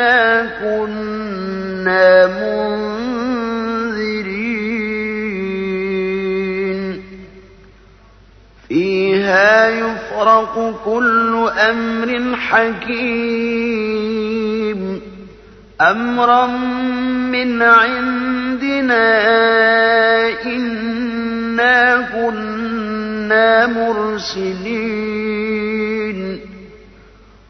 إنا كنا منذرين فيها يفرق كل أمر حكيم أمرا من عندنا إنا كنا مرسلين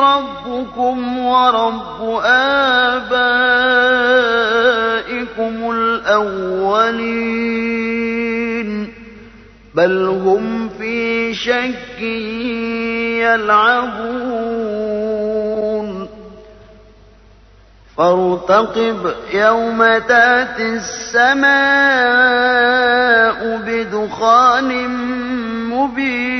ربكم ورب آبائكم الأولين بل هم في شك يلعبون فارتقب يوم تأتي السماء بدخان مبين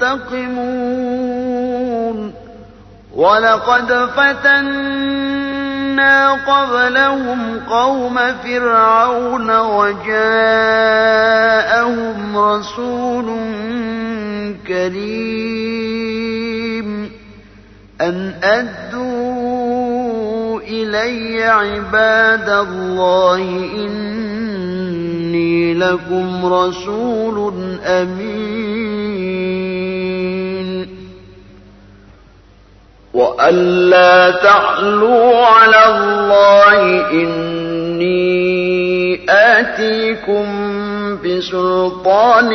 منتقمون ولقد فتنا قبلهم قوم فرعون وجاءهم رسول كريم أن أدوا إلي عباد الله إني لكم رسول أمين. وألا تعلوا على الله إني آتيكم بسلطان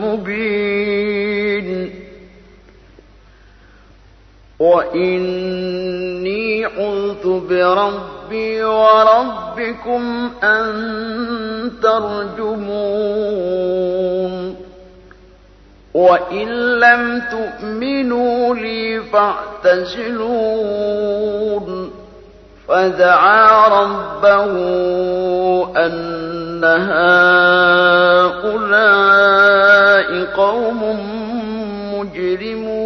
مبين. وإني عذت بربي وربكم أن ترجمون. وإن لم تؤمنوا لي فاعتزلون. فدعا ربه أن هؤلاء قوم مجرمون.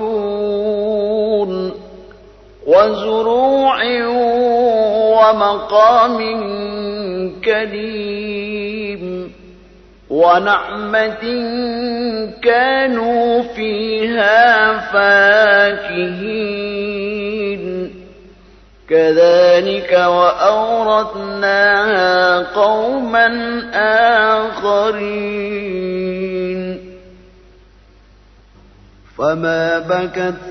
وزروع ومقام كريم ونعمة كانوا فيها فاكهين. كذلك وأورثناها قوما آخرين. فما بكت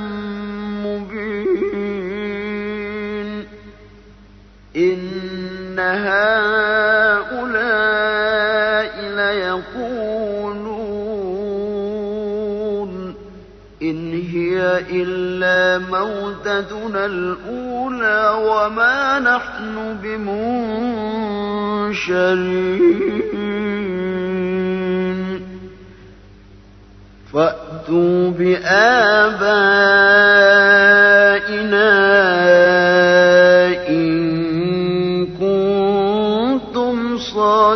إن هؤلاء ليقولون إن هي إلا موتتنا الأولى وما نحن بمنشرين فأتوا بآبائنا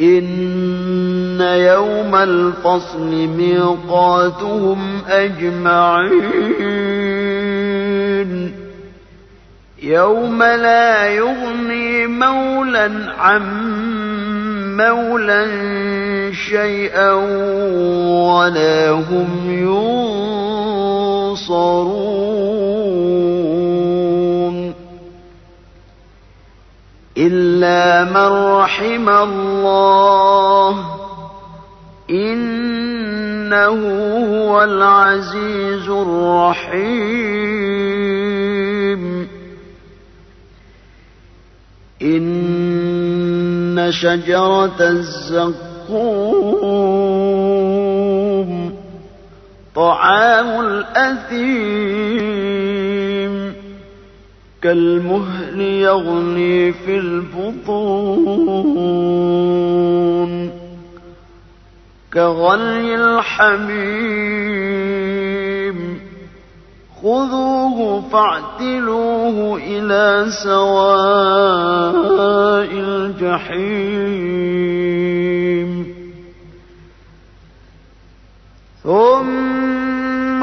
إن يوم الفصل ميقاتهم أجمعين يوم لا يغني مولا عن مولا شيئا ولا هم ينصرون إلا من رحم الله. إنه هو العزيز الرحيم. إن شجرة الزقوم طعام الأثيم. كالمهل يغلي في البطون كغلي الحميم. خذوه فاعتلوه إلى سواء الجحيم. ثم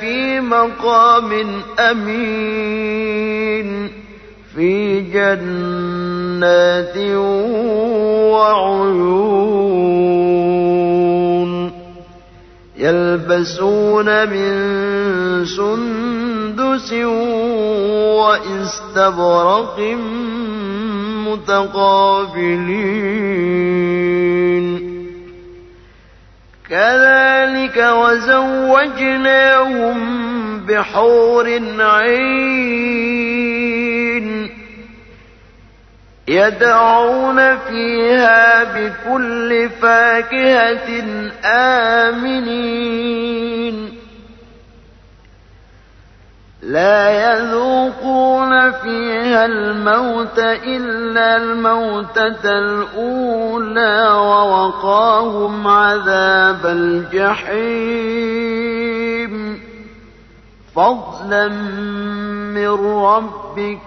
في مقام أمين في جنات وعيون يلبسون من سندس واستبرق متقابلين كذلك وزوجناهم بحور عين يدعون فيها بكل فاكهة آمنين. لا يذوقون فيها الموت إلا الموتة الأولى ووقاهم عذاب الجحيم. فضلا من ربك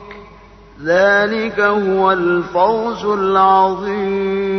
ذلك هو الفوز العظيم.